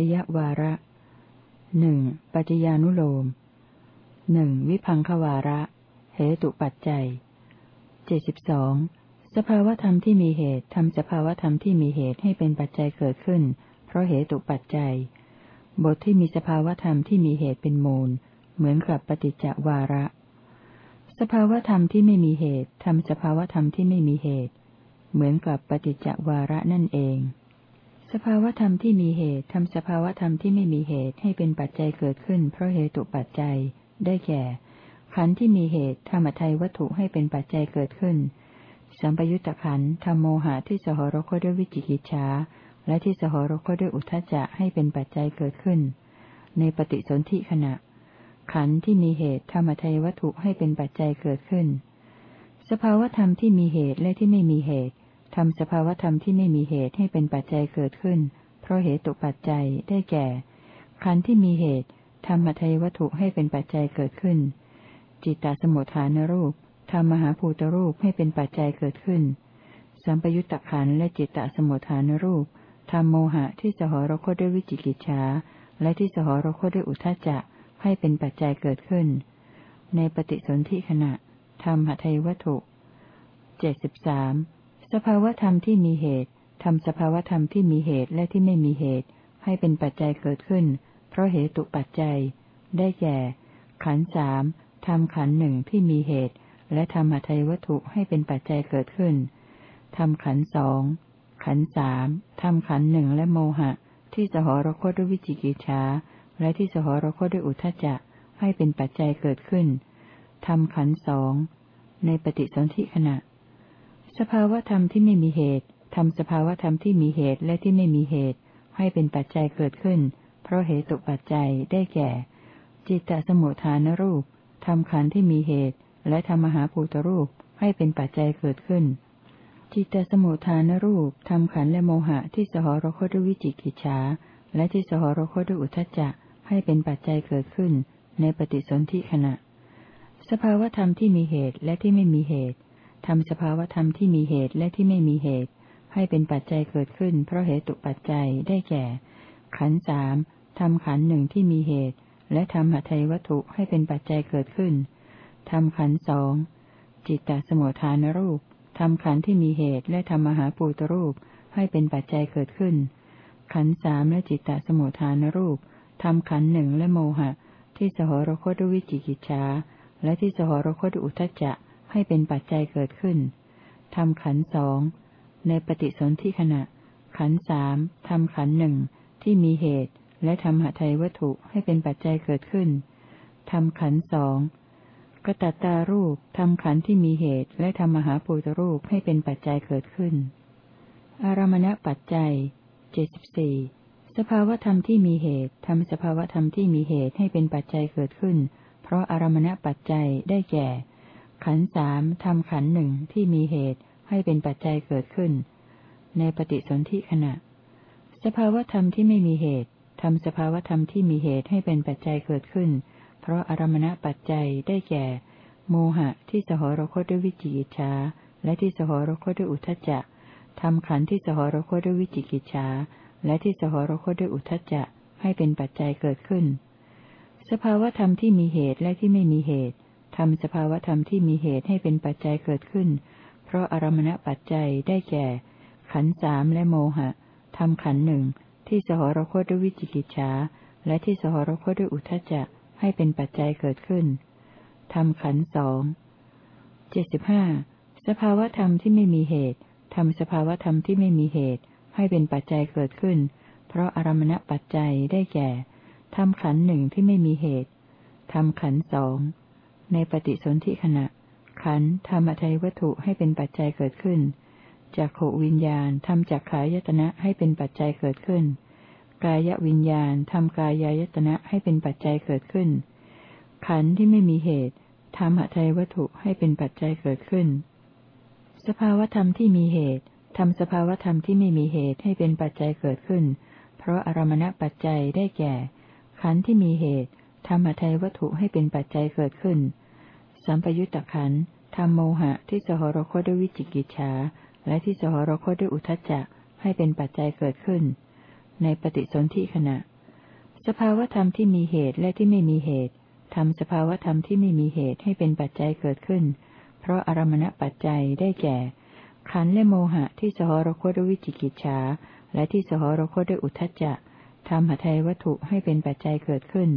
จยวาระหนึ่งปัจจญานุโลมหนึ่งวิพังควาระ เหตุปัจจัยเจ็ดสิบสองสภาวธรรมที่มีเหตุทำสภาวธรรมที่มีเหตุให้เป็นปัจจัยเกิดขึ้น เพราะเหตุปัจจัย บทที่มีสภาวธรรมที่มีเหตุเป็นมูล เหมือนกับปฏิจจวาระ สภาวธรรมที่ไม่มีเหตุทำสภาวธรรมที่ไม่มีเหตุ เหมือนกับปฏิจจวาระนั่นเอง สภาวธรรมที่มีเหตุทำสภาวธรรมที่ไม่มีเหตุให้เป็นปัจจัยเกิดขึ้น เพราะเหตุปัจจัย ได้แก่ ขันธ์ที่มีเหตุทำอัทัยวัตถุให้เป็นปัจจัยเกิดขึ้น สัมปยุตตะขันธ์ทำโมหะที่สหรคตด้วยวิจิกิจฉาและที่สหรคตด้วยอุทจจะให้เป็นปัจจัยเกิดขึ้น ในปฏิสนธิขณะ ขันธ์ที่มีเหตุธรรมทัยวัตถุให้เป็นปัจจัยเกิดขึ้น สภาวธรรมที่มีเหตุและที่ไม่มีเหตุ ทำสภาวธรรมที่ไม่มีเหตุให้เป็นปัจจัยเกิดขึ้น เพราะเหตุตกปัจจัยได้แก่ ขันธ์ที่มีเหตุธรรมทัยวัตถุให้เป็นปัจจัยเกิดขึ้น จิตตสมุทฐานรูปทำมหาภูตรูปให้เป็นปัจจัยเกิดขึ้น สัมปยุตตะขันและจิตตสมุทฐานรูปทำโมหะที่สหรคตด้วยวิจิกิจฉาและที่สหรคตด้วยอุทจจะให้เป็นปัจจัยเกิดขึ้น ในปฏิสนธิขณะธรรมหทัยวัตถุเจ็ดสิบสาม สภาวธรรมที่มีเหตุทำสภาวธรรมที่มีเหตุและที่ไม่มีเหตุ ให้เป็นปัจจัยเกิดขึ้น เพราะเหตุปัจจัย ได้แก่ ขันสามทำขันหนึ่งที่มีเหตุ และทำหัตถวัตถุให้เป็นปัจจัยเกิดขึ้นทำขันสองขันสามทำขันหนึ่งและโมหะ ที่สหรคตด้วยวิจิกิจฉาและที่สหรคตด้วยอุทจจะให้เป็นปัจจัยเกิดขึ้นทำขันสองในปฏิสนธิขณะ สภาวธรรมที่ไม่มีเหตุทำสภาวธรรมที่มีเหตุและที่ไม่มีเหตุ ให้เป็นปัจจัยเกิดขึ้น เพราะเหตุปัจจัยได้แก่ จิตตสมุทฐานรูปทำขันที่มีเหตุ และทำมหาภูตรูปให้เป็นปัจจัยเกิดขึ้น จิตตสมุทฐานรูปทำขันและโมหะที่สหรคตด้วยวิจิกิจฉาและที่สหรคตด้วยอุทจจะให้เป็นปัจจัยเกิดขึ้น ในปฏิสนธิขณะ สภาวธรรมที่มีเหตุและที่ไม่มีเหตุ ทำสภาวธรรมที่มีเหตุและที่ไม่มีเหตุ ให้เป็นปัจจัยเกิดขึ้น เพราะเหตุปัจจัยได้แก่ ขันสามทำขันหนึ่งที่มีเหตุ และทำหัตถวัตถุให้เป็นปัจจัยเกิดขึ้นทำขันสองจิตตสมุทฐานรูปทำขันที่มีเหตุและทำมหาปูตรูปให้เป็นปัจจัยเกิดขึ้น ขันสามและจิตตสมุทฐานรูปทำขันหนึ่งและโมหะ ที่สหรคตด้วยวิจิกิจฉาและที่สหรคตด้วยอุทจจะ ให้เป็นปัจจัยเกิดขึ้นทำขันสองในปฏิสนธิขณะ ขันสามทำขันหนึ่งที่มีเหตุ และทำหทัยวัตถุให้เป็นปัจจัยเกิดขึ้นทำขันสองกระตัตตารูปทำขันที่มีเหตุ และทำมหาปูตรูปให้เป็นปัจจัยเกิดขึ้น อารมณปัจจัยเจ็ดสิบสี่สภาวธรรมที่มีเหตุทำสภาวธรรมที่มีเหตุให้เป็นปัจจัยเกิดขึ้น เพราะอารมณปัจจัยได้แก่ ขันสามทำขันหนึ่งที่มีเหตุให้เป็นปัจจัยเกิดขึ้น ในปฏิสนธิขณะ สภาวธรรมที่ไม่มีเหตุทำสภาวธรรมที่มีเหตุให้เป็นปัจจัยเกิดขึ้น เพราะอารมณปัจจัยได้แก่ โมหะที่สหรคตด้วยวิจิกิจฉาและที่สหรคตด้วยอุทจจะทำขันที่สหรคตด้วยวิจิกิจฉาและที่สหรคตด้วยอุทจจะให้เป็นปัจจัยเกิดขึ้น สภาวธรรมที่มีเหตุและที่ไม่มีเหตุ ทำสภาวธรรมที่มีเหตุให้เป็นปัจจัยเกิดขึ้น เพราะอารมณปัจจัยได้แก่ ขันสามและโมหะทำขันหนึ่งที่สหรคตด้วยวิจิกิจฉาและที่สหรคตด้วยอุทจจะให้เป็นปัจจัยเกิดขึ้นทำขันสองเจ็ดสิบห้าสภาวธรรมที่ไม่มีเหตุทำสภาวธรรมที่ไม่มีเหตุ ให้เป็นปัจจัยเกิดขึ้น เพราะอารมณปัจจัยได้แก่ทำขันหนึ่งที่ไม่มีเหตุทำขันสอง ในปฏิสนธิขณะ ขันธรรมทัยวัตถุให้เป็นปัจจัยเกิดขึ้นจากโขวิญญาณทำจากขายตนะให้เป็นปัจจัยเกิดขึ้น กายวิญญาณทำกายายตนะให้เป็นปัจจัยเกิดขึ้น ขันธ์ที่ไม่มีเหตุทำหทัยวัตถุให้เป็นปัจจัยเกิดขึ้น สภาวธรรมที่มีเหตุทำสภาวธรรมที่ไม่มีเหตุให้เป็นปัจจัยเกิดขึ้น เพราะอารมณปัจจัยได้แก่ ขันธ์ที่มีเหตุทำหทัยวัตถุให้เป็นปัจจัยเกิดขึ้น สัมปยุตตะขันธ์ทำโมหะที่สหรคตด้วยวิจิกิจฉาและที่สหรคตด้วยอุทจจะให้เป็นปัจจัยเกิดขึ้น ในปฏิสนธิขณะ สภาวธรรมที่มีเหตุและที่ไม่มีเหตุทำสภาวธรรมที่ไม่มีเหตุให้เป็นปัจจัยเกิดขึ้น เพราะอารมณปัจจัยได้แก่ ขันและโมหะที่สหรคตด้วยวิจิกิจฉาและที่สหรคตด้วยอุทจจะทำหทัยวัตถุให้เป็นปัจจัยเกิดขึ้น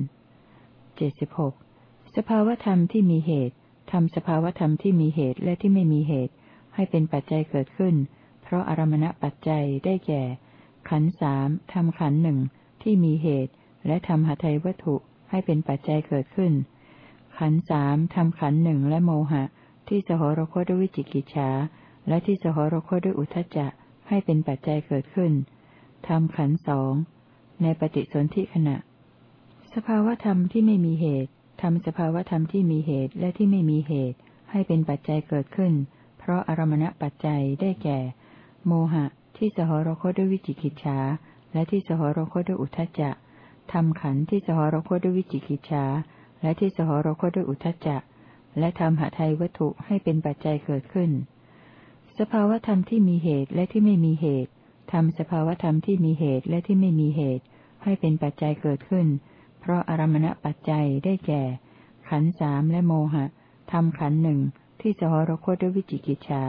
เจ็ดสิบหก สภาวธรรมที่มีเหตุทำสภาวธรรมที่มีเหตุและที่ไม่มีเหตุ ให้เป็นปัจจัยเกิดขึ้น เพราะอารมณปัจจัยได้แก่ ขันสามทำขันหนึ่งที่มีเหตุ และทำหทัยวัตถุให้เป็นปัจจัยเกิดขึ้น ขันสามทำขันหนึ่งและโมหะ ที่สหรคตด้วยวิจิกิจฉาและที่สหรคตด้วยอุทจจะให้เป็นปัจจัยเกิดขึ้นทำขันสองในปฏิสนธิขณะ สภาวธรรมที่ไม่มีเหตุ ทำสภาวธรรมที่มีเหตุและที่ไม่มีเหตุ ให้เป็นปัจจัยเกิดขึ้น เพราะอารมณปัจจัยได้แก่ โมหะ ที่สหรคตด้วยวิจิกิจฉาและที่สหรคตด้วยอุทจจะทำขันที่สหรคตด้วยวิจิกิจฉาและที่สหรคตด้วยอุทจจะและทำหทัยวัตถุให้เป็นปัจจัยเกิดขึ้น สภาวธรรมที่มีเหตุและที่ไม่มีเหตุทำสภาวธรรมที่มีเหตุและที่ไม่มีเหตุ ให้เป็นปัจจัยเกิดขึ้นเพราะอารมณปัจจัยได้แก่ ขันสามและโมหะทำขันหนึ่งที่สหรคตด้วยวิจิกิจฉา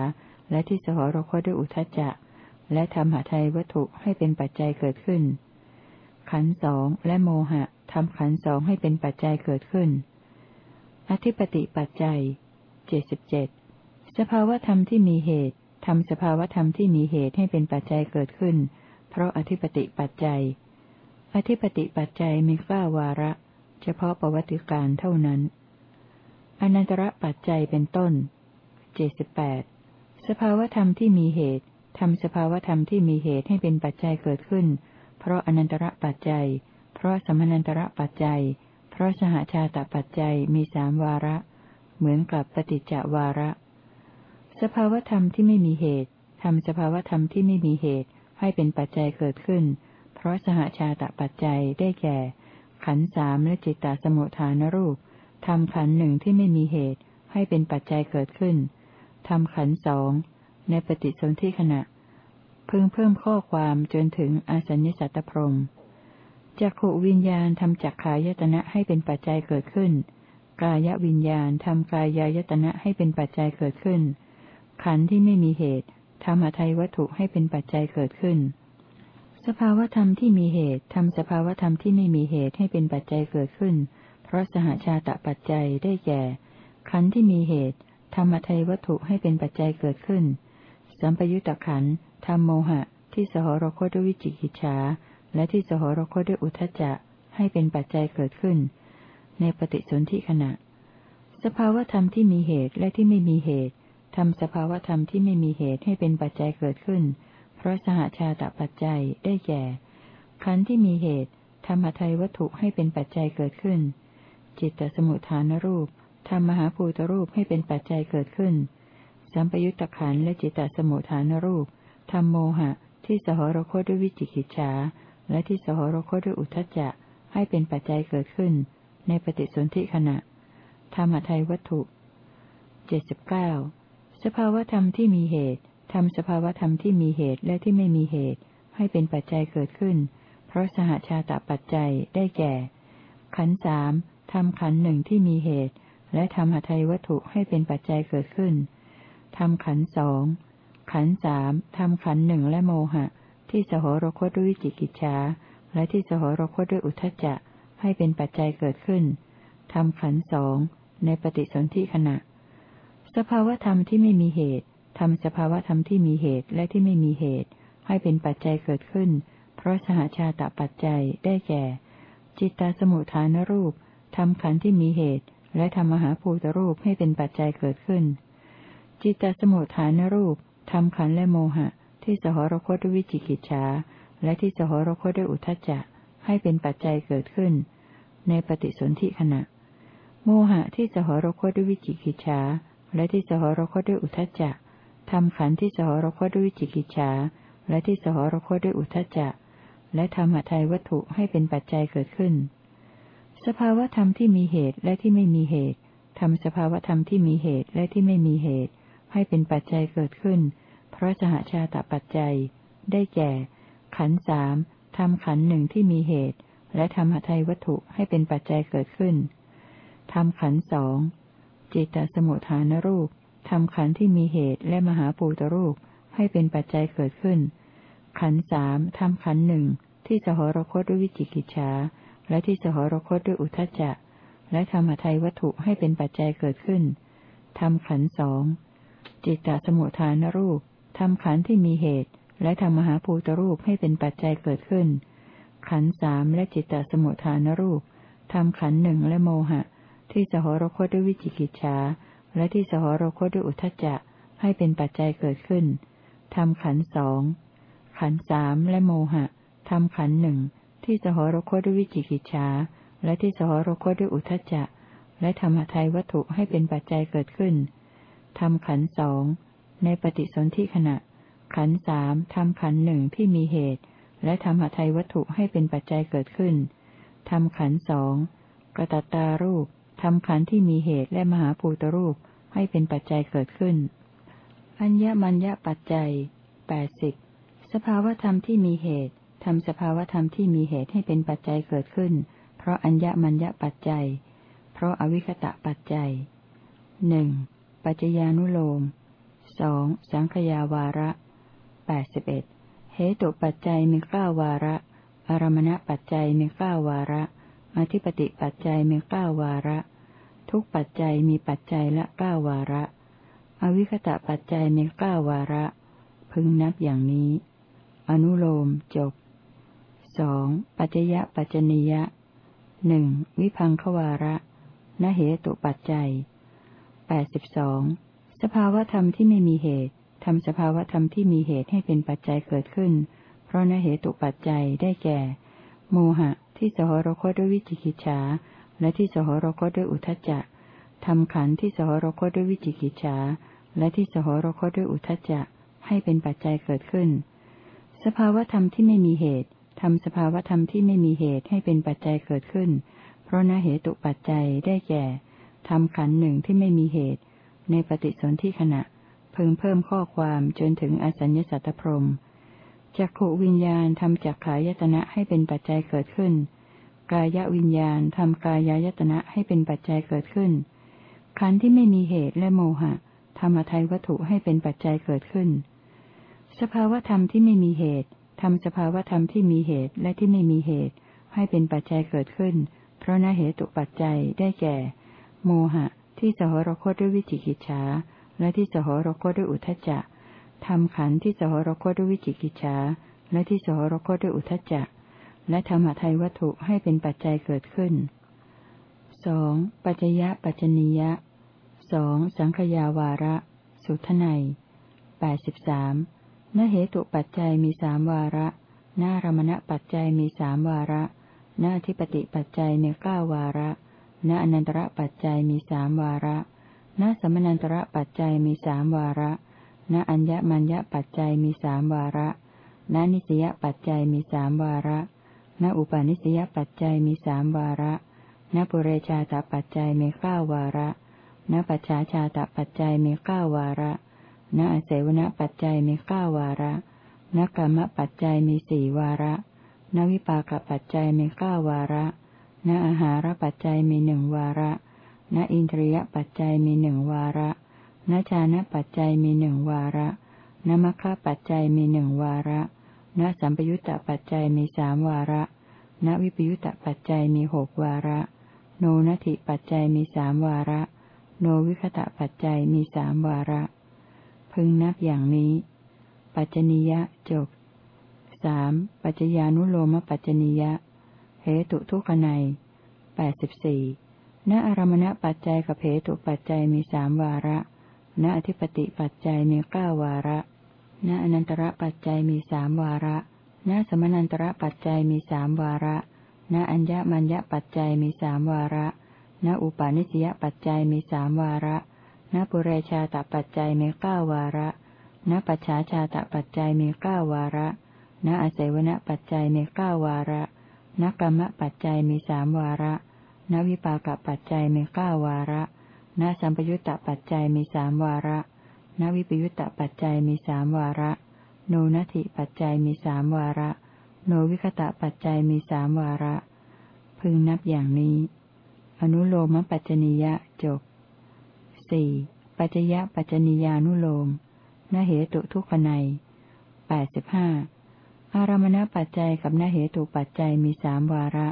และที่สหรคตด้วยอุทจจะ และทำหาไทยวัตถุให้เป็นปัจจัยเกิดขึ้น ขันสองและโมหะทำขันสองให้เป็นปัจจัยเกิดขึ้น อธิปติปัจจัยเจ็ดสิบเจ็ดสภาวธรรมที่มีเหตุทำสภาวธรรมที่มีเหตุให้เป็นปัจจัยเกิดขึ้น เพราะอธิปติปัจจัย อธิปติปัจจัยมีข้าวาระ เฉพาะประวัติการเท่านั้น อนันตระปัจจัยเป็นต้นเจสิบแปดสภาวธรรมที่มีเหตุทำสภาวธรรมที่มีเหตุให้เป็นปัจจัยเกิดขึ้น เพราะอนันตระปัจจัย เพราะสมนันตระปัจจัย เพราะสหชาตปัจจัยมีสามวาระ เหมือนกับปฏิจจวาระ สภาวธรรมที่ไม่มีเหตุทำสภาวธรรมที่ไม่มีเหตุให้เป็นปัจจัยเกิดขึ้นเราะสหชาตะปัจจัยได้แก่ ขันสามและจิตตสมุทฐานรูปทำขันหนึ่งที่ไม่มีเหตุให้เป็นปัจจัยเกิดขึ้นทำขันสองในปฏิสนธิขณะ เพิ่งเพิ่มข้อความจนถึงอาสัญญสัตตพรมจักขวิญญาณทำจักขายตนะให้เป็นปัจจัยเกิดขึ้น กายวิญญาณทำกายายตนะให้เป็นปัจจัยเกิดขึ้น ขันธ์ที่ไม่มีเหตุทำหทัยวัตถุให้เป็นปัจจัยเกิดขึ้น สภาวธรรมที่มีเหตุทำสภาวธรรมที่ไม่มีเหตุให้เป็นปัจจัยเกิดขึ้น เพราะสหชาตะปัจจัยได้แก่ ขันธ์ที่มีเหตุทำหทัยวัตถุให้เป็นปัจจัยเกิดขึ้น สัมปยุตตะขันธ์ทำโมหะ ที่สหรคตด้วยวิจิกิจฉาและที่สหรคตด้วยอุทจจะให้เป็นปัจจัยเกิดขึ้น ในปฏิสนธิขณะ สภาวธรรมที่มีเหตุและที่ไม่มีเหตุทำสภาวธรรมที่ไม่มีเหตุให้เป็นปัจจัยเกิดขึ้น พราะสหชาตปัจจัยได้แก่ ขันธ์ที่มีเหตุทำหทัยวัตถุให้เป็นปัจจัยเกิดขึ้น จิตตสมุทฐานรูปทำมหาภูตรูปให้เป็นปัจจัยเกิดขึ้น สัมปยุตตะขันและจิตตสมุทฐานรูปทำโมหะ ที่สหรคตด้วยวิจิกิจฉาและที่สหรคตด้วยอุทจจะให้เป็นปัจจัยเกิดขึ้น ในปฏิสนธิขณะ ธรรมทัยวัตถุเจ็ดสิบเก้าสภาวธรรมที่มีเหตุ ทำสภาวธรรมที่มีเหตุและที่ไม่มีเหตุ ให้เป็นปัจจัยเกิดขึ้น เพราะสหชาตปัจจัยได้แก่ ขันสามทำขันหนึ่งที่มีเหตุ และทำหทัยวัตถุให้เป็นปัจจัยเกิดขึ้นทำขันสองขันสามทำขันหนึ่งและโมหะ ที่สหรคตด้วยจิกิจฉาและที่สหรคตด้วยอุทจจะให้เป็นปัจจัยเกิดขึ้นทำขันสองในปฏิสนธิขณะ สภาวธรรมที่ไม่มีเหตุ ทำสภาวะธรรมที่มีเหตุและที่ไม่มีเหตุ ให้เป็นปัจจัยเกิดขึ้น เพราะสหชาตปัจจัยได้แก่ จิตตสมุทฐานรูปทำขันธ์ที่มีเหตุ และทำมหาภูตรูปให้เป็นปัจจัยเกิดขึ้น จิตตสมุทฐานรูปทำขันธ์และโมหะ ที่สหรคตด้วยวิจิกิจฉาและที่สหรคตด้วยอุทจจะให้เป็นปัจจัยเกิดขึ้น ในปฏิสนธิขณะ โมหะที่สหรคตด้วยวิจิกิจฉาและที่สหรคตด้วยอุทจจะ ทำขันธ์ที่สหรคตด้วยจิกิจฉา และที่สหรคตด้วยอุทจจะ และทำหทัยวัตถุให้เป็นปัจจัยเกิดขึ้น สภาวธรรมที่มีเหตุและที่ไม่มีเหตุทำสภาวธรรมที่มีเหตุและที่ไม่มีเหตุ ให้เป็นปัจจัยเกิดขึ้น เพราะสหชาตปัจจัย ได้แก่ ขันสามทำขันหนึ่งที่มีเหตุ และทำหทัยวัตถุให้เป็นปัจจัยเกิดขึ้นทำขันสองจิตตสมุทฐานรูป ทำขันที่มีเหตุและมหาปูตรูปให้เป็นปัจจัยเกิดขึ้น ขันสามทำขันหนึ่งที่สหรคตด้วยวิจิกิจฉาและที่สหรคตด้วยอุทจจะ และทำหทัยวัตถุให้เป็นปัจจัยเกิดขึ้นทำขันสองจิตตสมุทฐานรูปทำขันที่มีเหตุ และทำมหาภูตรูปให้เป็นปัจจัยเกิดขึ้น ขันสามและจิตตสมุทฐานรูปทำขันหนึ่งและโมหะ ที่สหรคตด้วยวิจิกิจฉา และที่สหรคตด้วยอุทจจะให้เป็นปัจจัยเกิดขึ้นทำขันสองขันสามและโมหะทำขันหนึ่งที่สหรคตด้วยวิจิกิจฉาและที่สหรคตด้วยอุทจจะ และธรรมทัยวัตถุให้เป็นปัจจัยเกิดขึ้นทำขันสองในปฏิสนธิขณะ ขันสามทำขันหนึ่งที่มีเหตุ และทำหทัยวัตถุให้เป็นปัจจัยเกิดขึ้นทำขันสองกระตัตารูป ทำขันที่มีเหตุและมหาภูตรูปให้เป็นปัจจัยเกิดขึ้น อัญญมัญญปัจจัยแปดสิบสภาวธรรมที่มีเหตุทำสภาวธรรมที่มีเหตุให้เป็นปัจจัยเกิดขึ้น เพราะอัญญมัญญปัจจัย เพราะอวิคตะปัจจัยหนึ่งปัจจญานุโลมสองสังขยาวาระแปดสิบเอ็ดเหตุปัจจัยมีเก้าวาระ อารมณปัจจัยมีเก้าวาระ อธิปติปัจจัยมีเก้าวาระ ทุกปัจจัยมีปัจจัยละเก้าวาระ อวิคตะปัจจัยมีเก้าวาระ พึงนับอย่างนี้ อนุโลมจบสองปัจจยะปัจจนิยะหนึ่งวิพังควาระนเหตุปัจจัยแปดสิบสองสภาวธรรมที่ไม่มีเหตุทำสภาวธรรมที่มีเหตุให้เป็นปัจจัยเกิดขึ้น เพราะนเหตุปัจจัยได้แก่ โมหะ ที่สหรคตด้วยวิจิกิจฉา และที่สหรคตด้วยอุทจจะทำขันที่สหรคตด้วยวิจิกิจฉา และที่สหรคตด้วยอุทจจะให้เป็นปัจจัยเกิดขึ้น สภาวธรรมที่ไม่มีเหตุทำสภาวธรรมที่ไม่มีเหตุให้เป็นปัจจัยเกิดขึ้น เพราะนเหตุปัจจัยได้แก่ทำขันหนึ่งที่ไม่มีเหตุ ในปฏิสนธิขณะเพิ่งเพิ่มข้อความจนถึงอสัญญสัตตพรม จักขวิญญาณทำจักขายตนะให้เป็นปัจจัยเกิดขึ้น กายวิญญาณทำกายายตนะให้เป็นปัจจัยเกิดขึ้น ขันธ์ที่ไม่มีเหตุและโมหะธรรมทัยวัตถุให้เป็นปัจจัยเกิดขึ้น สภาวธรรมที่ไม่มีเหตุทำสภาวธรรมที่มีเหตุและที่ไม่มีเหตุ ให้เป็นปัจจัยเกิดขึ้น เพราะนเหตุปัจจัยได้แก่ โมหะ ที่สหรคตด้วยวิจิกิจฉาและที่สหรคตด้วยอุทจจะ ทำขันที่สหรคตด้วยวิจิกิจฉาและที่สหรคตด้วยอุทจจะ และธรรมทัยวัตถุให้เป็นปัจจัยเกิดขึ้นสองปัจจยะปัจจนียะสองสังขยาวาระ สุทไนแปดสิบสามนเหตุปัจจัยมีสามวาระนารมณปัจจัยมีสามวาระนาทิปติปัจจัยมีเก้าวาระณอนันตระปัจจัยมีสามวาระณสมนันตระปัจจัยมีสามวาระ ณอัญญมัญญปัจจัยมีสามวาระณนิสยปัจจัยมีสามวาระณอุปาณิสยปัจจัยมีสามวาระณปุเรชาตปัจจัยมีเก้าวาระณปัจฉาชาตปัจจัยมีเก้าวาระณอเสวนปัจจัยมีเก้าวาระณกรรมปัจจัยมีสี่วาระณวิปากปัจจัยมีเก้าวาระณอาหารปัจจัยมีหนึ่งวาระณอินทรียปัจจัยมีหนึ่งวาระ ณชานะปัจจัยมีหนึ่งวาระณมัคคะปัจจัยมีหนึ่งวาระณสัมปยุตตปัจจัยมีสามวาระณวิปยุตตปัจจัยมีหกวาระ โนนัตถิปัจจัยมีสามวาระ โนวิคตะปัจจัยมีสามวาระ พึงนับอย่างนี้ ปัจจนิยะจบสามปัจจญานุโลมปัจจนิยะเหตุทุกขในแปดสิบสี่ณอารมณปัจจัยกับเหตุปัจจัยมีสามวาระ ณอธิปติปัจจัยมีเก้าวาระ ณอนันตระปัจจัยมีสามวาระ ณสมนันตระปัจจัยมีสามวาระ ณอัญญมัญญปัจจัยมีสามวาระ ณอุปาณิสยปัจจัยมีสามวาระ ณปุเรชาตปัจจัยมีเก้าวาระ ณปัจฉาชาตปัจจัยมีเก้าวาระ ณอเสวนปัจจัยมีเก้าวาระนกรรมปัจจัยมีสามวาระนวิปากปัจจัยมีเก้าวาระ นสัมปยุตตปัจจัยมีสามวาระนวิปยุตตปัจจัยมีสามวาระ โนนัตถิปัจจัยมีสามวาระ โนวิคตะปัจจัยมีสามวาระ พึงนับอย่างนี้ อนุโลมปัจจนิยะจบสี่ปัจจยะปัจจนิยานุโลมนเหตุทุกขในแปดสิบห้าอารมณปัจจัยกับนเหตุปัจจัยมีสามวาระ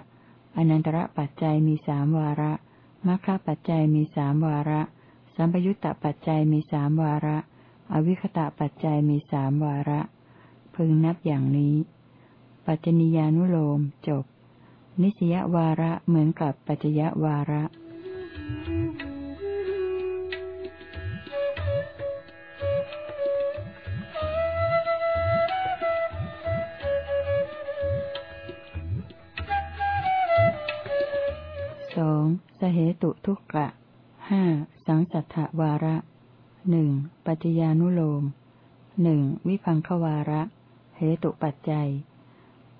อนันตระปัจจัยมีสามวาระ มัคคะปัจจัยมีสามวาระ สัมปยุตตปัจจัยมีสามวาระ อวิคตะปัจจัยมีสามวาระ พึงนับอย่างนี้ ปัจจนิยานุโลมจบ นิสยวาระเหมือนกับปัจจยวาระ สองสเหตุทุกกะห้าสังสัทธวาระหนึ่งปัจจญานุโลมหนึ่งวิพังควาระ เหตุปัจจัย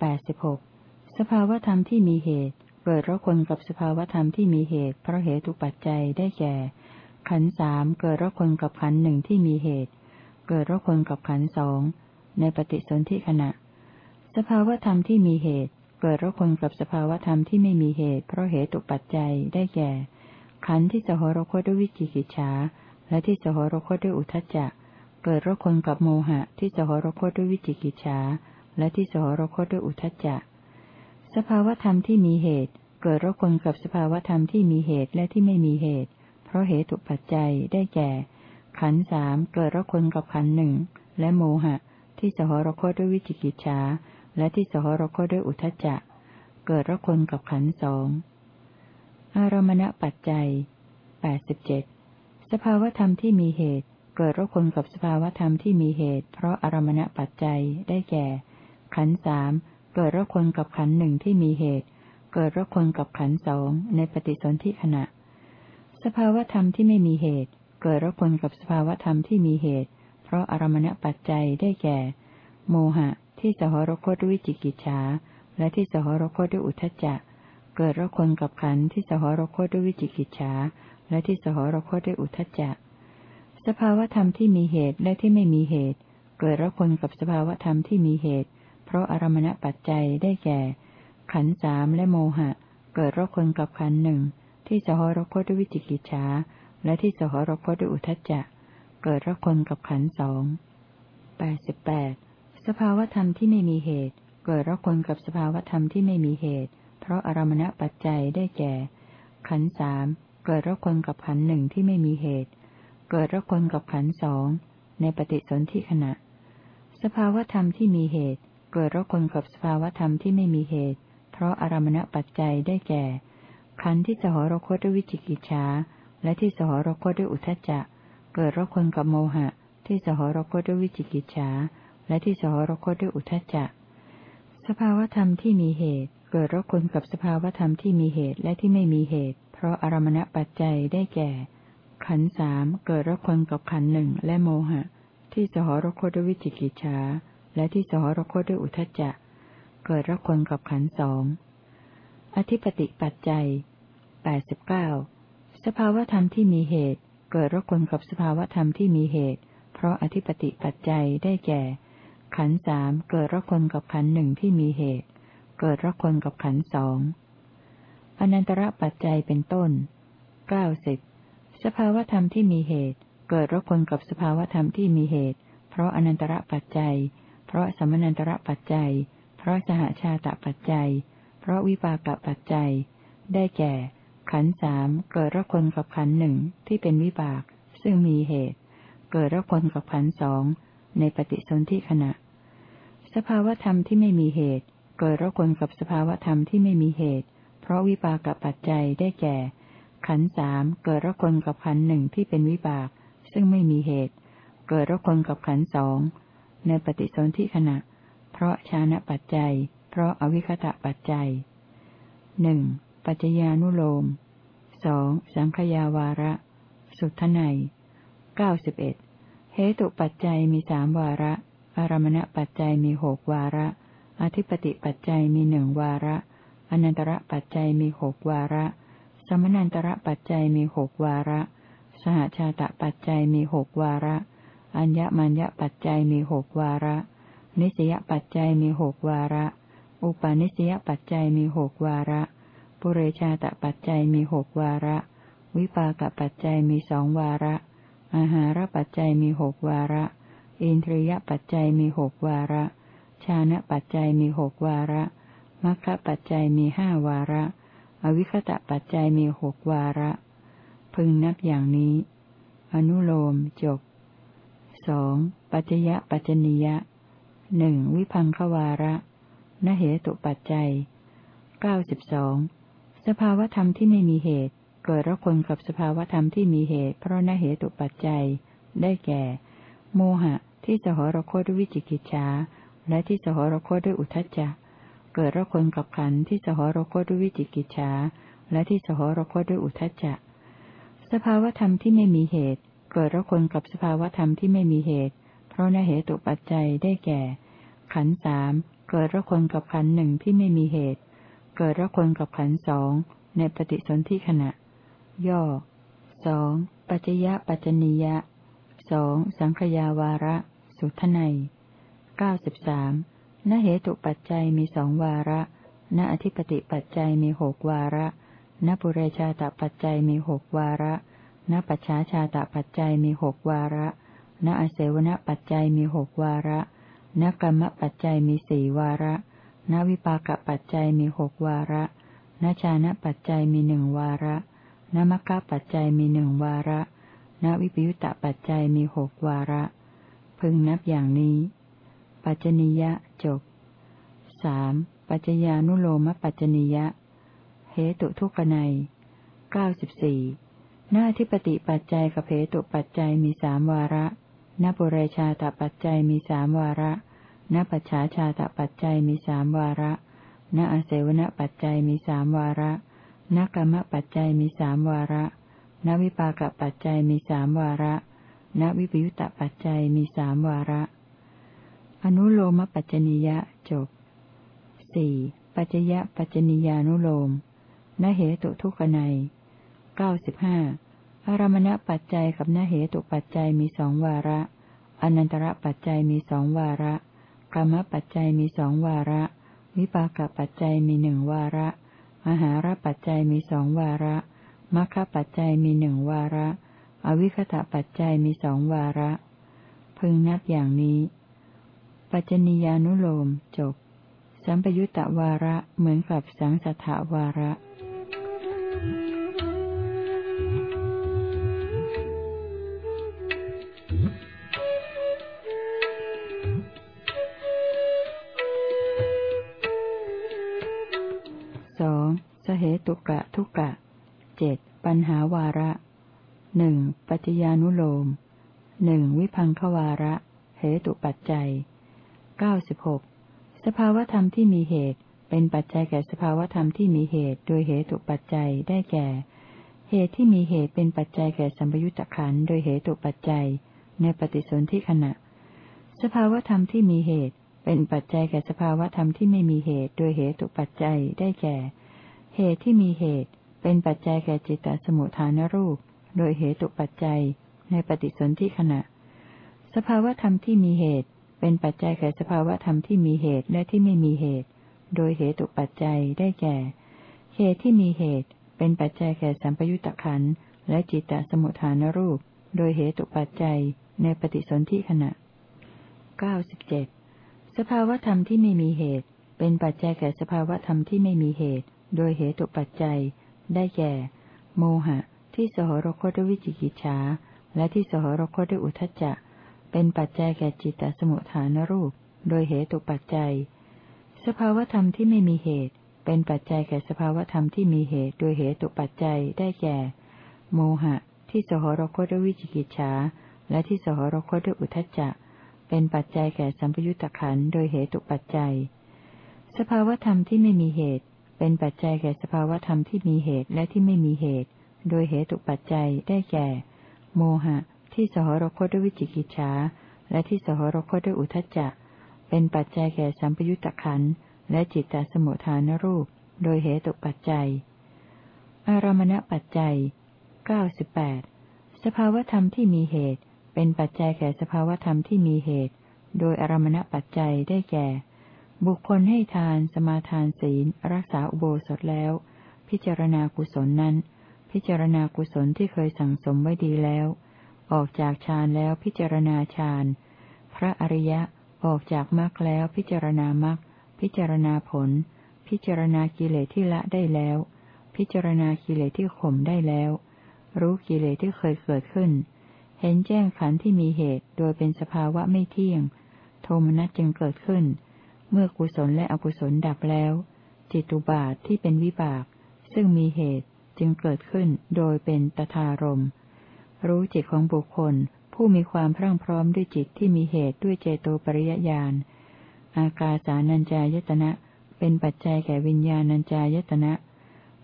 แปดสิบหกสภาวธรรมที่มีเหตุเกิดระคนกับสภาวธรรมที่มีเหตุ เพราะเหตุปัจจัยได้แก่ ขันสามเกิดระคนกับขันหนึ่งที่มีเหตุ เกิดระคนกับขันสองในปฏิสนธิขณะ สภาวธรรมที่มีเหตุ เกิดระคนกับสภาวธรรมที่ไม่มีเหตุเพราะเหตุปัจจัยได้แก่ ขันธ์ที่สหรคตด้วยวิจิกิจฉาและที่สหรคตด้วยอุทจจะ เกิดระคนกับโมหะที่สหรคตด้วยวิจิกิจฉาและที่สหรคตด้วยอุทจจะ สภาวธรรมที่มีเหตุ เกิดระคนกับสภาวธรรมที่มีเหตุและที่ไม่มีเหตุ เพราะเหตุปัจจัยได้แก่ ขันธ์สามเกิดระคนกับขันธ์หนึ่งและโมหะที่สหรคตด้วยวิจิกิจฉา และที่สหรคตด้วยอุทจจะ เกิดระคนกับขันสอง อารมณปัจจัยแปดสิบเจ็ดสภาวธรรมที่มีเหตุ เกิดระคนกับสภาวธรรมที่มีเหตุ เพราะอารมณปัจจัยได้แก่ ขันสามเกิดระคนกับขันหนึ่งที่มีเหตุ เกิดระคนกับขันสองในปฏิสนธิขณะ สภาวธรรมที่ไม่มีเหตุ เกิดระคนกับสภาวธรรมที่มีเหตุ เพราะอารมณปัจจัยได้แก่ โมหะ ที่สหรคตด้วยวิจิกิจฉาและที่สหรคตด้วยอุทจจะ เกิดระคนกับขันที่สหรคตด้วยวิจิกิจฉาและที่สหรคตด้วยอุทจจะ สภาวธรรมที่มีเหตุและที่ไม่มีเหตุ เกิดระคนกับสภาวธรรมที่มีเหตุ เพราะอารมณปัจจัยได้แก่ ขันสามและโมหะ เกิดระคนกับขันหนึ่งที่สหรคตด้วยวิจิกิจฉาและที่สหรคตด้วยอุทจจะ เกิดระคนกับขันสองแปดสิบแปด สภาวธรรมที่ไม่มีเหตุ เกิดระคนกับสภาวธรรมที่ไม่มีเหตุ เพราะอารมณปัจจัยได้แก่ ขันสามเกิดระคนกับขันหนึ่งที่ไม่มีเหตุ เกิดระคนกับขันสองในปฏิสนธิขณะ สภาวธรรมที่มีเหตุ เกิดระคนกับสภาวธรรมที่ไม่มีเหตุ เพราะอารมณปัจจัยได้แก่ ขันที่สหรคตด้วยวิจิกิจฉาและที่สหรคตด้วยอุทจจะ เกิดระคนกับโมหะ ที่สหรคตด้วยวิจิกิจฉา และที่สหรคตด้วยอุทจจะ สภาวธรรมที่มีเหตุ เกิดรคนกับสภาวธรรมที่มีเหตุและที่ไม่มีเหตุ เพราะอารมณปัจจัยได้แก่ ขันสามเกิดรคนกับขันหนึ่งและโมหะ ที่สหรคตด้วยวิจิกิจฉาและที่สหรคตด้วยอุทจจะ เกิดรคนกับขันสองอธิปติปัจจัยแปดสิบเก้าสภาวธรรมที่มีเหตุ เกิดรคนกับสภาวธรรมที่มีเหตุ เพราะอธิปติปัจจัยได้แก่ ขันสามเกิดระคนกับขันหนึ่งที่มีเหตุ เกิดระคนกับขันสองอนันตระปัจจัยเป็นต้นเก้าสิบสภาวธรรมที่มีเหตุ เกิดระคนกับสภาวธรรมที่มีเหตุ เพราะอนันตระปัจจัย เพราะสมนันตระปัจจัย เพราะสหชาตปัจจัย เพราะวิปากปัจจัย ได้แก่ ขันสามเกิดระคนกับขันหนึ่งที่เป็นวิบาก ซึ่งมีเหตุ เกิดระคนกับขันสองในปฏิสนธิขณะ สภาวธรรมที่ไม่มีเหตุ เกิดระคนกับสภาวธรรมที่ไม่มีเหตุ เพราะวิปากปัจจัยได้แก่ ขันสามเกิดระคนกับขันหนึ่งที่เป็นวิบาก ซึ่งไม่มีเหตุ เกิดระคนกับขันสองในปฏิสนธิขณะ เพราะชานะปัจจัย เพราะอวิคตะปัจจัยหนึ่งปัจจญานุโลมสองสังขยาวาระ สุทไนเก้าสิบเอ็ดเหตุปัจจัยมีสามวาระ อารมณปัจจัยมีหกวาระ อธิปติปัจจัยมีหนึ่งวาระ อนันตระปัจจัยมีหกวาระ สมนันตระปัจจัยมีหกวาระ สหชาตปัจจัยมีหกวาระ อัญญมัญญปัจจัยมีหกวาระ นิสยปัจจัยมีหกวาระ อุปาณิสยปัจจัยมีหกวาระ ปุเรชาตปัจจัยมีหกวาระ วิปากปัจจัยมีสองวาระอาหารปัจจัยมีหกวาระ อินทรียปัจจัยมีหกวาระ ชานะปัจจัยมีหกวาระมัคคะปัจจัยมีห้าวาระ อวิคตะปัจจัยมีหกวาระ พึงนับอย่างนี้ อนุโลมจบสองปัจจยะปัจจนิยะหนึ่งวิพังควาระนเหตุปัจจัยเก้าสิบสองสภาวธรรมที่ไม่มีเหตุ เกิดระคนกับสภาวธรรมที่มีเหตุ เพราะนเหตุปัจจัย ได้แก่ โมหะ ที่สหรคตด้วยวิจิกิจฉาและที่สหรคตด้วยอุทจจะเกิดระคนกับขันที่สหรคตด้วยวิจิกิจฉาและที่สหรคตด้วยอุทจจะสภาวธรรมที่ไม่มีเหตุ เกิดระคนกับสภาวธรรมที่ไม่มีเหตุ เพราะนเหตุปัจจัยได้แก่ ขันสามเกิดระคนกับขันหนึ่งที่ไม่มีเหตุ เกิดระคนกับขันสองในปฏิสนธิขณะ ย่อสองปัจจยะปัจจนิยะสองสังขยาวาระ สุทไนเก้าสิบสามณเหตุปัจจัยมีสองวาระ ณอธิปติปัจจัยมีหกวาระ ณปุเรชาตปัจจัยมีหกวาระ ณปัจฉาชาตปัจจัยมีหกวาระ ณอเสวนปัจจัยมีหกวาระ ณกรรมปัจจัยมีสี่วาระ ณวิปากปัจจัยมีหกวาระ ณชานะปัจจัยมีหนึ่งวาระ ณมัคคะปัจจัยมีหนึ่งวาระ ณวิปยุตตปัจจัยมีหกวาระ พึงนับอย่างนี้ ปัจจนิยะจบสามปัจจญานุโลมปัจจนิยะ เหตุทุกนัยเก้าสิบสี่หน้าที่ปฏิปัจจัยกับเหตุปัจจัยมีสามวาระนปุเรชาตปัจจัยมีสามวาระนปัจฉาชาตปัจจัยมีสามวาระนอาเสวนปัจจัยมีสามวาระนกรรมปัจจัยมีสามวาระนวิปากปัจจัยมีสามวาระ นวิปยุตตปัจจัยมีสามวาระ อนุโลมปัจจนิยะจบสี่ปัจจยะปัจจนิยานุโลมนเหตุทุกนัยเก้าสิบห้าอารมณปัจจัยกับนเหตุปัจจัยมีสองวาระ อนันตระปัจจัยมีสองวาระกรรมปัจจัยมีสองวาระ วิปากปัจจัยมีหนึ่งวาระ มหาราปัจจัยมีสองวาระมัคคปัจจัยมีหนึ่งวาระ อวิคตะปัจจัยมีสองวาระ พึงนับอย่างนี้ ปัจจนียานุโลมจบ สัมปยุตตวาระเหมือนกับสังสัทธวาระสองสเหตุกะทุกะเจ็ดปัญหาวาระ หนึ่งปัจจญานุโลมหนึ่งวิพังควาระ เหตุปัจจัยเก้าสิบหกสภาวธรรมที่มีเหตุ เป็นปัจจัยแก่สภาวธรรมที่มีเหตุ โดยเหตุปัจจัยได้แก่ เหตุที่มีเหตุเป็นปัจจัยแก่สัมยุตตะขันโดยเหตุปัจจัย ในปฏิสนธิขณะ สภาวธรรมที่มีเหตุเป็นปัจจัยแก่สภาวธรรมที่ไม่มีเหตุ โดยเหตุปัจจัยได้แก่ เหตุที่มีเหตุ เป็นปัจจัยแก่จิตตสมุทฐานรูป โดยเหตุปัจจัย ในปฏิสนธิขณะ สภาวธรรมที่มีเหตุ เป็นปัจจัยแก่สภาวธรรมที่มีเหตุและที่ไม่มีเหตุ โดยเหตุปัจจัยได้แก่ เหตุที่มีเหตุ เป็นปัจจัยแก่สัมปยุตตะขันและจิตตสมุทฐานรูป โดยเหตุปัจจัย ในปฏิสนธิขณะเก้าสิบเจ็ดสภาวธรรมที่ไม่มีเหตุ เป็นปัจจัยแก่สภาวธรรมที่ไม่มีเหตุ โดยเหตุปัจจัย ได้แก่ โมหะ ที่สหรคตด้วยวิจิกิจฉาและที่สหรคตด้วยอุทจจะ เป็นปัจจัยแก่จิตตสมุทฐานรูป โดยเหตุปัจจัย สภาวธรรมที่ไม่มีเหตุ เป็นปัจจัยแก่สภาวธรรมที่มีเหตุ โดยเหตุปัจจัยได้แก่ โมหะ ที่สหรคตด้วยวิจิกิจฉาและที่สหรคตด้วยอุทจจะ เป็นปัจจัยแก่สัมปยุตตะขันโดยเหตุปัจจัย สภาวธรรมที่ไม่มีเหตุ เป็นปัจจัยแก่สภาวธรรมที่มีเหตุและที่ไม่มีเหตุ โดยเหตุปัจจัยได้แก่ โมหะ ที่สหรคตด้วยวิจิกิจฉาและที่สหรคตด้วยอุทจจะ เป็นปัจจัยแก่สัมปยุตตะขันและจิตตสมุทฐานรูป โดยเหตุปัจจัย อารมณปัจจัยเก้าสิบแปดสภาวธรรมที่มีเหตุ เป็นปัจจัยแก่สภาวธรรมที่มีเหตุ โดยอารมณปัจจัยได้แก่ บุคคลให้ทาน สมาทานศีล รักษาอุโบสถแล้ว พิจารณากุศลนั้น พิจารณากุศลที่เคยสั่งสมไว้ดีแล้ว ออกจากฌานแล้วพิจารณาฌาน พระอริยะออกจากมรรคแล้วพิจารณามรรค พิจารณาผล พิจารณากิเลสที่ละได้แล้ว พิจารณากิเลสที่ข่มได้แล้ว รู้กิเลสที่เคยเกิดขึ้น เห็นแจ้งขันธ์ที่มีเหตุโดยเป็นสภาวะไม่เที่ยง โทมนัสจึงเกิดขึ้น เมื่อกุศลและอกุศลดับแล้ว จิตุบาทที่เป็นวิบาก ซึ่งมีเหตุ จึงเกิดขึ้นโดยเป็นตถารมรู้จิตของบุคคล ผู้มีความพรั่งพร้อมด้วยจิตที่มีเหตุด้วยเจโตปริยญาณ อากาสานัญจายตนะ เป็นปัจจัยแก่วิญญาณัญจายตนะ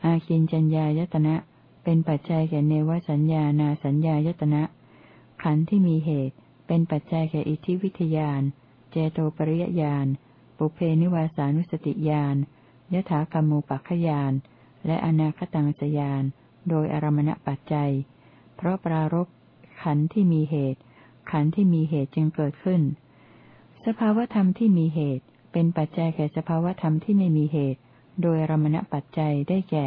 อาคินจัญญายตนะ เป็นปัจจัยแก่เนวสัญญานาสัญญายตนะ ขันธ์ที่มีเหตุ เป็นปัจจัยแก่อิทธิวิทยาน เจโตปริยญาณ ปุเพนิวาสานุสติญาณยถากรรมูปัคขยาน และอนาคตังสยานโดยอารมณปัจจัย เพราะปรารบขันธ์ที่มีเหตุ ขันธ์ที่มีเหตุจึงเกิดขึ้น สภาวธรรมที่มีเหตุ เป็นปัจจัยแก่สภาวธรรมที่ไม่มีเหตุ โดยอรมณปัจจัยได้แก่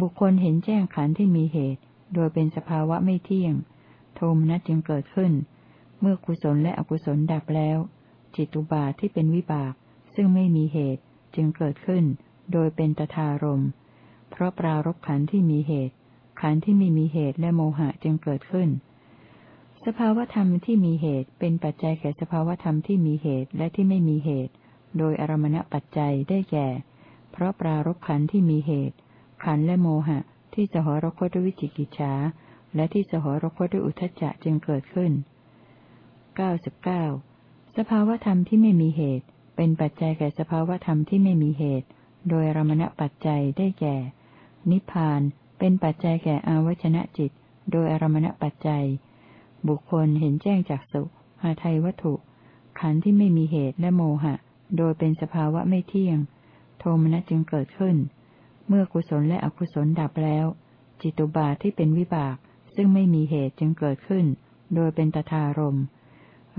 บุคคลเห็นแจ้งขันธ์ที่มีเหตุ โดยเป็นสภาวะไม่เที่ยง โทมนัสจึงเกิดขึ้น เมื่อกุศลและอกุศลดับแล้ว จิตุบาทที่เป็นวิบาก ซึ่งไม่มีเหตุจึงเกิดขึ้น โดยเป็นตทารม เพราะปรารบขันธ์ที่มีเหตุ ขันธ์ที่ไม่มีเหตุและโมหะจึงเกิดขึ้น สภาวธรรมที่มีเหตุเป็นปัจจัยแก่สภาวธรรมที่มีเหตุและที่ไม่มีเหตุ โดยอารมณปัจจัยได้แก่ เพราะปรารบขันที่มีเหตุ ขันและโมหะ ที่สหรคตด้วยวิจิกิจฉาและที่สหรคตด้วยอุทจจะจึงเกิดขึ้นเก้าสิบเก้าสภาวธรรมที่ไม่มีเหตุ เป็นปัจจัยแก่สภาวธรรมที่ไม่มีเหตุ โดยอารมณปัจจัยได้แก่ นิพพานเป็นปัจจัยแก่อาวชนะจิต โดยอารมณปัจจัย บุคคลเห็นแจ้งจากสุหาไทยวัตถุ ขันธ์ที่ไม่มีเหตุและโมหะ โดยเป็นสภาวะไม่เที่ยง โทมนัสจึงเกิดขึ้น เมื่อกุศลและอกุศลดับแล้ว จิตุบาทที่เป็นวิบาก ซึ่งไม่มีเหตุจึงเกิดขึ้น โดยเป็นตทารม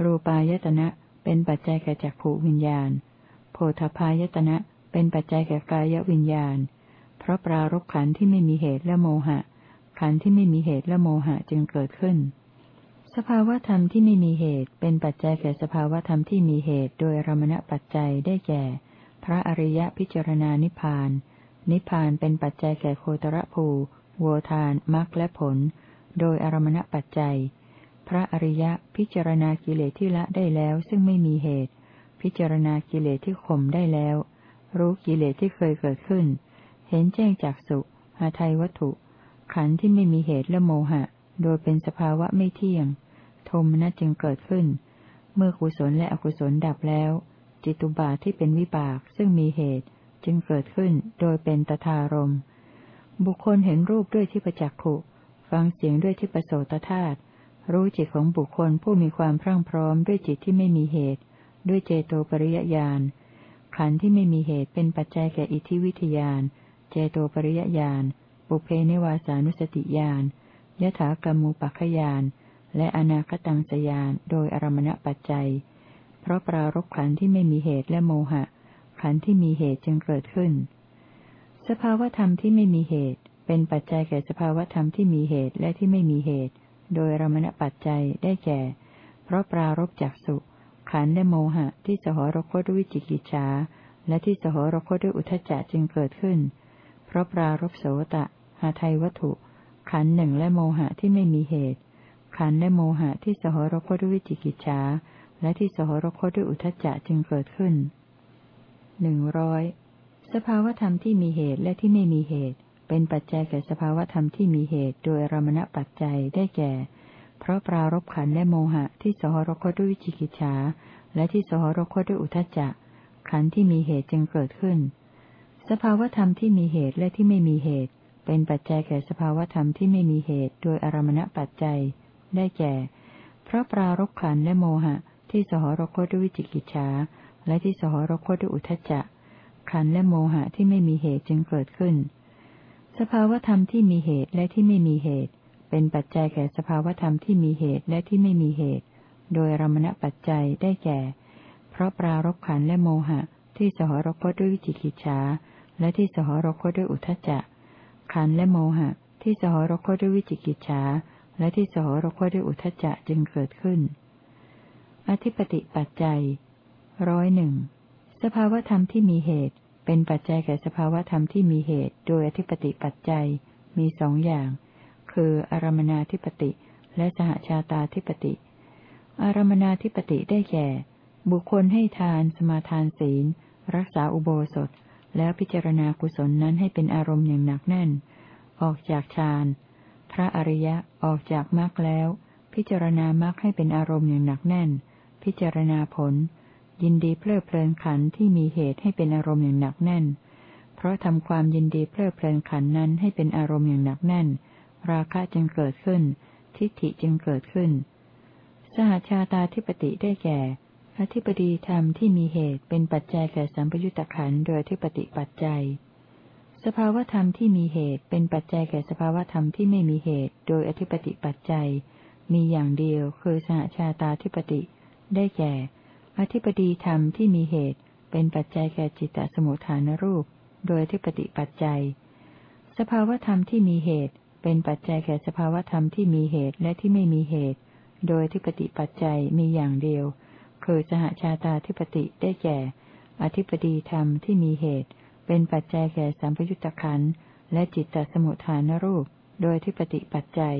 รูปายตนะเป็นปัจจัยแก่จักขวิญญาณ โพธพายตนะเป็นปัจจัยแก่กายวิญญาณ เพราะปรารบขันธ์ที่ไม่มีเหตุและโมหะ ขันธ์ที่ไม่มีเหตุและโมหะจึงเกิดขึ้น สภาวธรรมที่ไม่มีเหตุ เป็นปัจจัยแก่สภาวธรรมที่มีเหตุ โดยรมณปัจจัยได้แก่ พระอริยพิจารณานิพาน นิพานเป็นปัจจัยแก่โคตรภูโวทานมรรคและผล โดยอารมณปัจจัย พระอริยพิจารณากิเลสที่ละได้แล้วซึ่งไม่มีเหตุ พิจารณากิเลสที่ข่มได้แล้ว รู้กิเลสที่เคยเกิดขึ้น ห็นแจ้งจากสุหาไทยวัตถุ ขันธ์ที่ไม่มีเหตุและโมหะ โดยเป็นสภาวะไม่เที่ยงโทมนัสจึงเกิดขึ้น เมื่อกุศลและอกุศลดับแล้ว จิตุบาทที่เป็นวิบากซึ่งมีเหตุจึงเกิดขึ้นโดยเป็นตทารมบุคคลเห็นรูปด้วยที่ประจักขุฟังเสียงด้วยที่ประโสตธาตุรู้จิตของบุคคลผู้มีความพรั่งพร้อมด้วยจิตที่ไม่มีเหตุ ด้วยเจโตปริยญาณขันธ์ที่ไม่มีเหตุเป็นปัจจัยแก่อิทธิวิทยาน เจโตปริยญาณ ปุเพนิวาสานุสติญาณ ยถากรรมูปัคขยาน และอนาคตังสยานโดยอารมณปัจจัย เพราะปรารบขันที่ไม่มีเหตุและโมหะ ขันที่มีเหตุจึงเกิดขึ้น สภาวธรรมที่ไม่มีเหตุ เป็นปัจจัยแก่สภาวธรรมที่มีเหตุและที่ไม่มีเหตุ โดยอารมณปัจจัยได้แก่ เพราะปรารบจักสุขันและโมหะที่สหรคตด้วยวิจิกิจฉาและที่สหรคตด้วยอุทจจะจึงเกิดขึ้น เพราะปรารบโสตะ หาไทยวัตถุ ขันหนึ่งและโมหะที่ไม่มีเหตุ ขันและโมหะที่สหรคตด้วยวิจิกิจฉาและที่สหรคตด้วยอุทจจะจึงเกิดขึ้นหนึ่งร้อยสภาวธรรมที่มีเหตุและที่ไม่มีเหตุ เป็นปัจจัยแก่สภาวธรรมที่มีเหตุ โดยรมณปัจจัยได้แก่ เพราะปรารบขันและโมหะที่สหรคตด้วยวิจิกิจฉาและที่สหรคตด้วยอุทจจะขันที่มีเหตุจึงเกิดขึ้น สภาวธรรมที่มีเหตุและที่ไม่มีเหตุ เป็นปัจจัยแก่สภาวธรรมที่ไม่มีเหตุ โดยอารมณปัจจัย ได้แก่ เพราะปรารบขันและโมหะ ที่สหรคตด้วยวิจิกิจฉาและที่สหรคตด้วยอุทจจะ ขันและโมหะที่ไม่มีเหตุจึงเกิดขึ้น สภาวธรรมที่มีเหตุและที่ไม่มีเหตุ เป็นปัจจัยแก่สภาวธรรมที่มีเหตุและที่ไม่มีเหตุ โดยอารมณปัจจัยได้แก่ เพราะปรารบขันและโมหะ ที่สหรคตด้วยวิจิกิจฉา และที่สหรคตด้วยอุทจจะ ขันและโมหะ ที่สหรคตด้วยวิจิกิจฉาและที่สหรคตด้วยอุทจจะจึงเกิดขึ้น อธิปติปัจจัยร้อยหนึ่งสภาวธรรมที่มีเหตุ เป็นปัจจัยแก่สภาวธรรมที่มีเหตุ โดยอธิปติปัจจัยมีสองอย่าง คืออารมนาธิปติ และสหชาตาธิปติ อารมนาธิปติได้แก่ บุคคลให้ทาน สมาทานศีล รักษาอุโบสถ แล้วพิจารณากุศลนั้นให้เป็นอารมณ์อย่างหนักแน่น ออกจากฌาน พระอริยะออกจากมรรคแล้ว พิจารณามรรคให้เป็นอารมณ์อย่างหนักแน่น พิจารณาผล ยินดีเพลิดเพลินขันที่มีเหตุให้เป็นอารมณ์อย่างหนักแน่น เพราะทำความยินดีเพลิดเพลินขันนั้นให้เป็นอารมณ์อย่างหนักแน่น ราคะจึงเกิดขึ้น ทิฏฐิจึงเกิดขึ้น สหชาตาธิปติได้แก่ อธิปดีธรรมที่มีเหตุเป็นปัจจัยแก่สัมปยุตตะขันโดยอธิปติปัจจัย สภาวธรรมที่มีเหตุเป็นปัจจัยแก่สภาวธรรมที่ไม่มีเหตุ โดยอธิปติปัจจัย มีอย่างเดียวคือสหชาตาธิปติ ได้แก่ อธิปดีธรรมที่มีเหตุเป็นปัจจัยแก่จิตตสมุทฐานรูป โดยอธิปติปัจจัย สภาวธรรมที่มีเหตุ เป็นปัจจัยแก่สภาวธรรมที่มีเหตุและที่ไม่มีเหตุ โดยอธิปติปัจจัยมีอย่างเดียว คือสหชาตาธิปติได้แก่ อธิปดีธรรมที่มีเหตุ เป็นปัจจัยแก่สัมปยุตตะขันและจิตตสมุทฐานรูป โดยที่ปฏิปัจจัย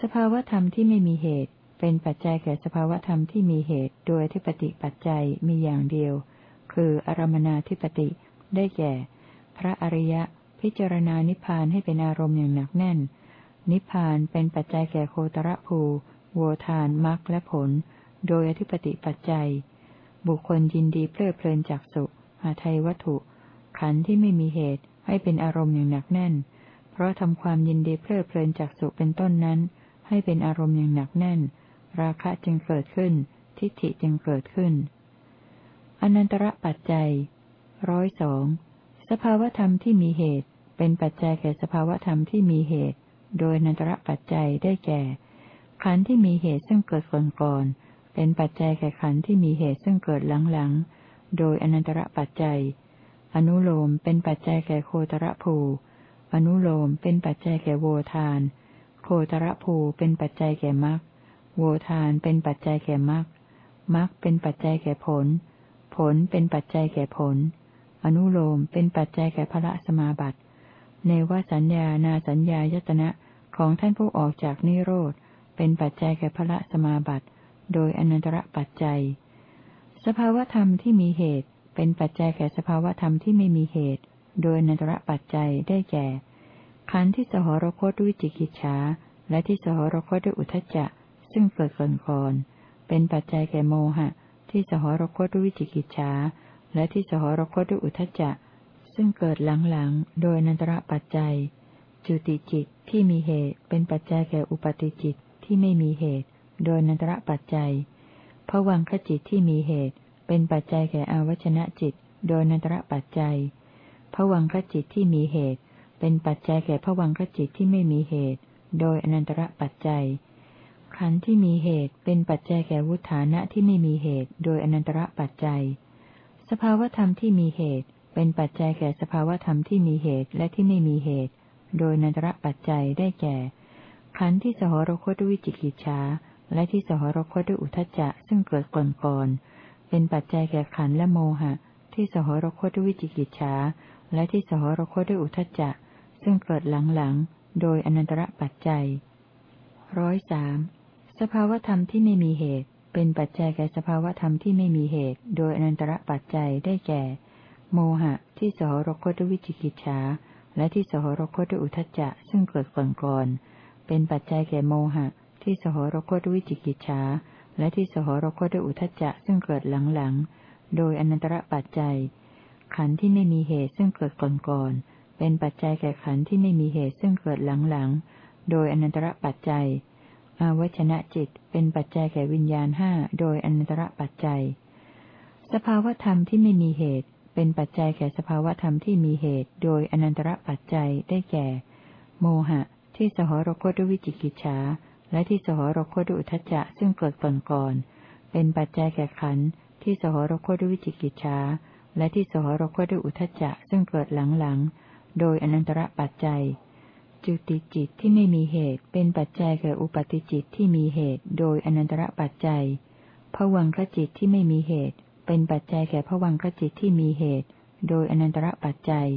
สภาวธรรมที่ไม่มีเหตุ เป็นปัจจัยแก่สภาวธรรมที่มีเหตุ โดยที่ปฏิปัจจัยมีอย่างเดียว คืออารมนาธิปติได้แก่ พระอริยะพิจารณานิพพานให้เป็นอารมณ์อย่างหนักแน่น นิพพานเป็นปัจจัยแก่โคตรภูโวทานมรรคและผล โดยอธิปติปัจจัย บุคคลยินดีเพลิดเพลินจากสุหาไทยวัตถุ ขันธ์ที่ไม่มีเหตุให้เป็นอารมณ์อย่างหนักแน่น เพราะทำความยินดีเพลิดเพลินจากสุเป็นต้นนั้น ให้เป็นอารมณ์อย่างหนักแน่น ราคะจึงเกิดขึ้น ทิฏฐิจึงเกิดขึ้น อนันตระปัจจัยร้อยสองสภาวธรรมที่มีเหตุ เป็นปัจจัยแก่สภาวธรรมที่มีเหตุ โดยอนันตระปัจจัยได้แก่ ขันธ์ที่มีเหตุซึ่งเกิดก่อนก่อน เป็นปัจจัยแก่ขันธ์ที่มีเหตุซึ่งเกิดหลังๆ โดยอนันตระปัจจัย อนุโลมเป็นปัจจัยแก่โคตรภู อนุโลมเป็นปัจจัยแก่โวทาน โคตรภูเป็นปัจจัยแก่มรรค โวทานเป็นปัจจัยแก่มรรค มรรคเป็นปัจจัยแก่ผล ผลเป็นปัจจัยแก่ผล อนุโลมเป็นปัจจัยแก่พระสมาบัติในวาสัญญา นาสัญญายตนะของท่านผู้ออกจากนิโรธ เป็นปัจจัยแก่พระสมาบัติ โดยอนันตระปัจจัย สภาวธรรมที่มีเหตุ เป็นปัจจัยแก่สภาวธรรมที่ไม่มีเหตุ โดยอนันตระปัจจัยได้แก่ ขันธ์ที่สหรคตด้วยจิกิจฉาและที่สหรคตด้วยอุทจจะ ซึ่งเกิดก่อนก่อนเป็นปัจจัยแก่โมหะ ที่สหรคตด้วยวิจิกิจฉาและที่สหรคตด้วยอุทจจะ ซึ่งเกิดหลังๆ โดยนันตระปัจจัย จุติจิตที่มีเหตุ เป็นปัจจัยแก่อุปติจิตที่ไม่มีเหตุ โดยนันตระปัจจัยผวังขจิตที่มีเหตุ เป็นปัจจัยแก่อวัชนะจิต โดยนันตระปัจจัยผวังคจิตที่มีเหตุ เป็นปัจจัยแก่ผวังคจิตที่ไม่มีเหตุ โดยอนันตระปัจจัย ขันธ์ที่มีเหตุเป็นปัจจัยแก่วุฒานะที่ไม่มีเหตุ โดยอนันตระปัจจัย สภาวธรรมที่มีเหตุ เป็นปัจจัยแก่สภาวธรรมที่มีเหตุและที่ไม่มีเหตุ โดยนันตระปัจจัยได้แก่ ขันธ์ที่สหรคตด้วยวิจิกิจฉา และที่สหรคตด้วยอุทจจะซึ่งเกิดก่อนก่อนเป็นปัจจัยแก่ขันและโมหะ ที่สหรคตด้วยวิจิกิจฉาและที่สหรคตด้วยอุทจจะซึ่งเกิดหลังๆ โดยอนันตระปัจจัยร้อยสามสภาวธรรมที่ไม่มีเหตุ เป็นปัจจัยแก่สภาวธรรมที่ไม่มีเหตุ โดยอนันตระปัจจัยได้แก่ โมหะ ที่สหรคตด้วยวิจิกิจฉาและที่สหรคตด้วยอุทจจะซึ่งเกิดก่อนๆเป็นปัจจัยแก่โมหะ ที่สหรคตด้วยวิจิกิจฉาและที่สหรคตด้วยอุทจจะซึ่งเกิดหลังๆ โดยอนันตระปัจจัย ขันธ์ที่ไม่มีเหตุซึ่งเกิดก่อนๆเป็นปัจจัยแก่ขันธ์ที่ไม่มีเหตุซึ่งเกิดหลังๆ โดยอนันตระปัจจัย อาวชนะจิตเป็นปัจจัยแก่วิญญาณห้าโดยอนันตระปัจจัย สภาวธรรมที่ไม่มีเหตุ เป็นปัจจัยแก่สภาวธรรมที่มีเหตุ โดยอนันตระปัจจัยได้แก่ โมหะ ที่สหรคตด้วยวิจิกิจฉา และที่สหรคตด้วยอุทจจะซึ่งเกิดก่อนก่อนเป็นปัจจัยแก่ขันธ์ที่สหรคตด้วยวิจิกิจฉาและที่สหรคตด้วยอุทจจะซึ่งเกิดหลังๆโดยอนันตระปัจจัย จุติจิตที่ไม่มีเหตุเป็นปัจจัยแก่อุปติจิตที่มีเหตุ โดยอนันตระปัจจัยผวังขจิตที่ไม่มีเหตุ เป็นปัจจัยแก่ผวังขจิตที่มีเหตุ โดยอนันตระปัจจัย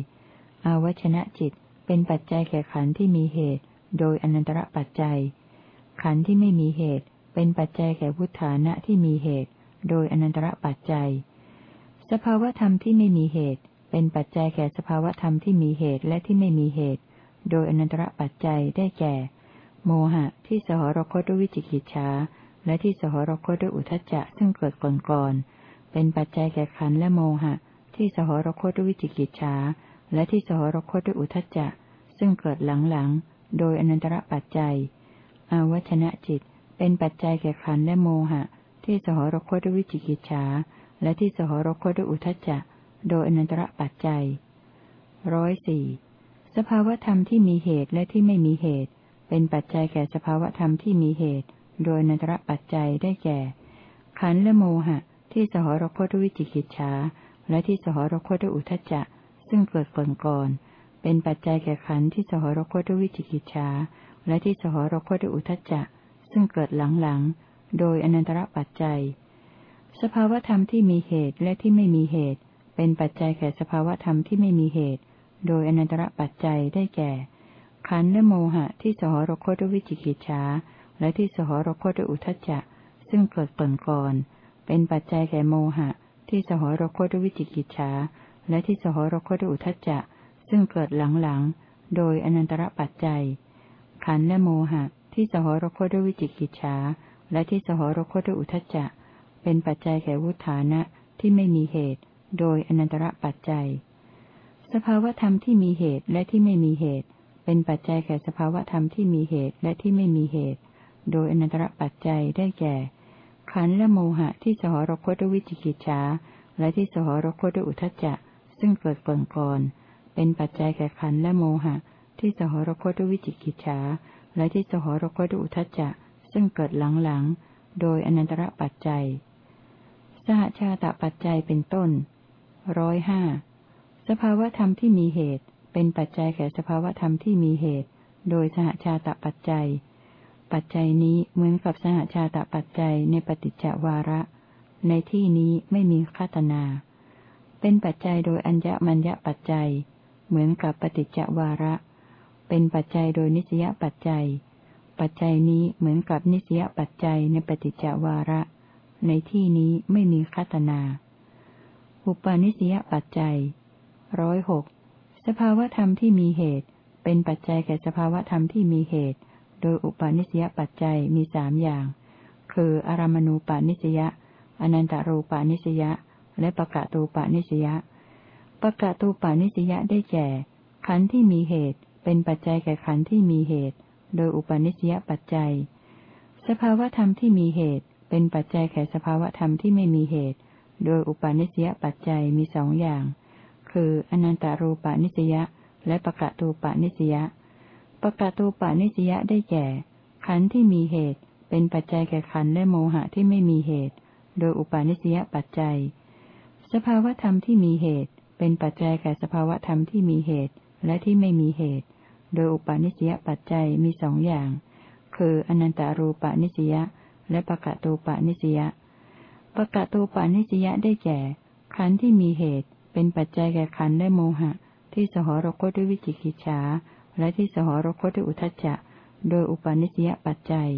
อาวชนะจิตเป็นปัจจัยแก่ขันธ์ที่มีเหตุ โดยอนันตระปัจจัย ขันธ์ที่ไม่มีเหตุ เป็นปัจจัยแก่พุทธานะที่มีเหตุ โดยอนันตระปัจจัย สภาวธรรมที่ไม่มีเหตุ เป็นปัจจัยแก่สภาวธรรมที่มีเหตุและที่ไม่มีเหตุ โดยอนันตระปัจจัยได้แก่ โมหะที่สหรคตด้วยวิจิกิจฉาและที่สหรคตด้วยอุทจจะซึ่งเกิดก่อนก่อนเป็นปัจจัยแก่ขันธ์และโมหะ ที่สหรคตด้วยวิจิกิจฉาและที่สหรคตด้วยอุทจจะ ซึ่งเกิดหลังๆ โดยอนันตระปัจจัย อาวัชนะจิต เป็นปัจจัยแก่ขันและโมหะ ที่สหรคตด้วยวิจิกิจฉา และที่สหรคตด้วยอุทจจะ โดยอนันตระปัจจัยร้อยสี่สภาวธรรมที่มีเหตุและที่ไม่มีเหตุ เป็นปัจจัยแก่สภาวธรรมที่มีเหตุ โดยอนันตระปัจจัยได้แก่ ขันและโมหะ ที่สหรคตด้วยวิจิกิจฉา และที่สหรคตด้วยอุทจจะ ซึ่งเกิดก่อนก่อนเป็นปัจจัยแก่ขันที่สหรคตด้วยวิจิกิจฉา และที่สหรคตด้วยอุทจจะ ซึ่งเกิดหลังๆ โดยอนันตระปัจจัย สภาวธรรมที่มีเหตุและที่ไม่มีเหตุ เป็นปัจจัยแก่สภาวธรรมที่ไม่มีเหตุ โดยอนันตระปัจจัยได้แก่ ขันธ์และโมหะที่สหรคตด้วยวิจิกิจฉาและที่สหรคตด้วยอุทจจะ ซึ่งเกิดก่อนก่อน เป็นปัจจัยแก่โมหะ ที่สหรคตด้วยวิจิกิจฉาและที่สหรคตด้วยอุทจจะ ซึ่งเกิดหลังๆ โดยอนันตระปัจจัย ขันและโมหะ ที่สหรคตด้วยวิจิกิจฉาและที่สหรคตด้วยอุทจจะ เป็นปัจจัยแก่วุฒานะที่ไม่มีเหตุ โดยอนันตระปัจจัย สภาวธรรมที่มีเหตุและที่ไม่มีเหตุ เป็นปัจจัยแก่สภาวธรรมที่มีเหตุและที่ไม่มีเหตุ โดยอนันตระปัจจัยได้แก่ ขันและโมหะที่สหรคตด้วยวิจิกิจฉาและที่สหรคตด้วยอุทจจะ ซึ่งเกิดก่อนก่อนเป็นปัจจัยแก่ขันและโมหะ ที่สหรคตด้วยวิจิกิจฉาและที่สหรคตด้วยอุทจจะ ซึ่งเกิดหลังๆ โดยอนันตระปัจจัย สหชาตปัจจัยเป็นต้นร้อยห้าสภาวธรรมที่มีเหตุ เป็นปัจจัยแก่สภาวธรรมที่มีเหตุ โดยสหชาตปัจจัย ปัจจัยนี้เหมือนกับสหชาตปัจจัยในปฏิจจวาระ ในที่นี้ไม่มีคาตนา เป็นปัจจัยโดยอัญญมัญญปัจจัย เหมือนกับปฏิจจวาระ เป็นปัจจัยโดยนิสยปัจจัย ปัจจัยนี้เหมือนกับนิสยปัจจัยในปฏิจจวาระ ในที่นี้ไม่มีคัตนา อุปาณิสยปัจจัยร้อยหกสภาวธรรมที่มีเหตุ เป็นปัจจัยแก่สภาวธรรมที่มีเหตุ โดยอุปาณิสยปัจจัยมีสามอย่าง คืออารามณูปาณิสยาอนันตารูปาณิสยาและปะกะตูปานิสยาปะกะตูปานิสยาได้แก่ขันธ์ที่มีเหตุ เป็นปัจจัยแก่ขันธ์ที่มีเหตุ โดยอุปาณิสยปัจจัย สภาวธรรมที่มีเหตุ เป็นปัจจัยแก่สภาวธรรมที่ไม่มีเหตุ โดยอุปาณิสยปัจจัยมีสองอย่าง คือ อนันตารูปานิสยาและปะกะตูปานิสยาปะกะตูปานิสยาได้แก่ ขันธ์ที่มีเหตุ เป็นปัจจัยแก่ขันธ์และโมหะที่ไม่มีเหตุ โดยอุปาณิสยปัจจัย สภาวธรรมที่มีเหตุ เป็นปัจจัยแก่สภาวธรรมที่มีเหตุและที่ไม่มีเหตุ โดยอุปาณิสยปัจจัยมีสองอย่าง คืออนันตารูปานิสยาและปะกะตูปานิสยาปะกะตูปานิสยาได้แก่ ขันธ์ที่มีเหตุ เป็นปัจจัยแก่ขันธ์และโมหะ ที่สหรคตด้วยวิจิกิจฉาและที่สหรคตด้วยอุทจจะ โดยอุปาณิสยปัจจัย